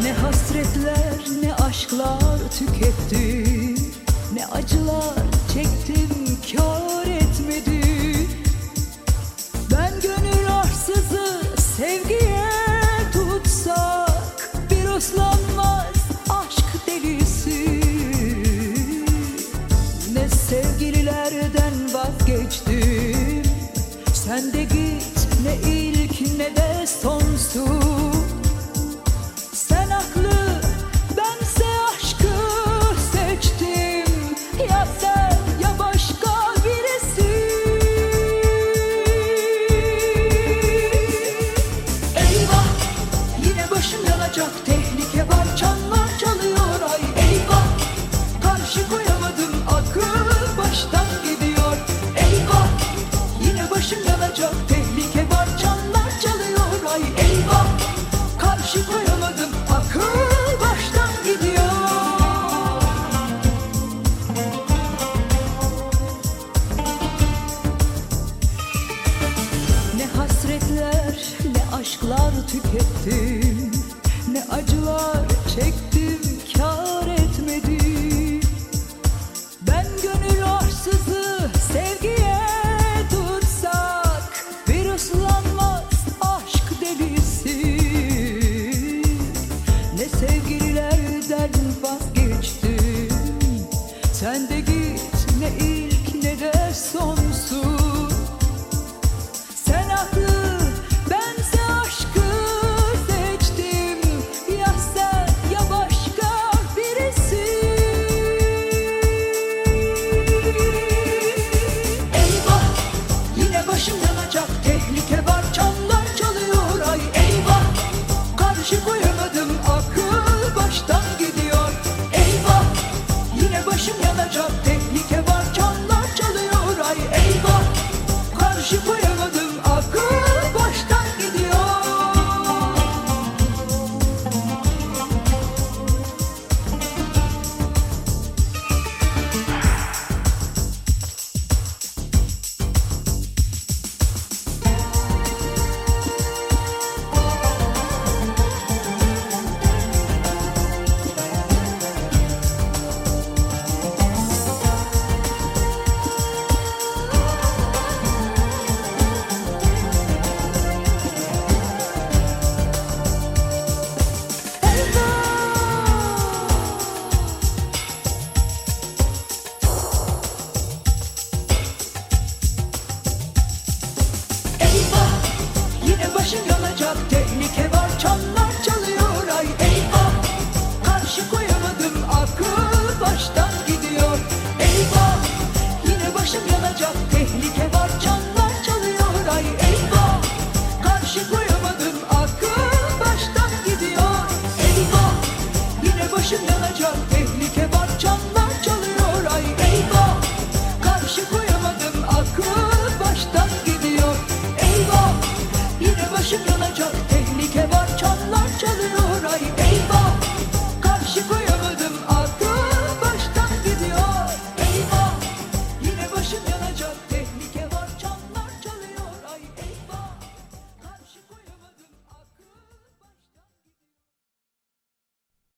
Ne hasretler ne aşklar tüketti. Ne acılar çektim kar etmedi. Ben gönül arsızı sevgiye tutsak Bir uslanmaz aşk delisi. Ne sevgililerden vazgeçtim. Sen de git ne ilk ne de son. Kaçacak tehlike var çanlar çalıyor ay eyvah Karşı koyamadım akıl baştan gidiyor. Eyvah Yine başım yanacak. Tehlike var çanlar çalıyor ay eyvah Karşı koyamadım akıl baştan gidiyor. Ne hasretler ne aşklar tükettim ne acılar çektim touch.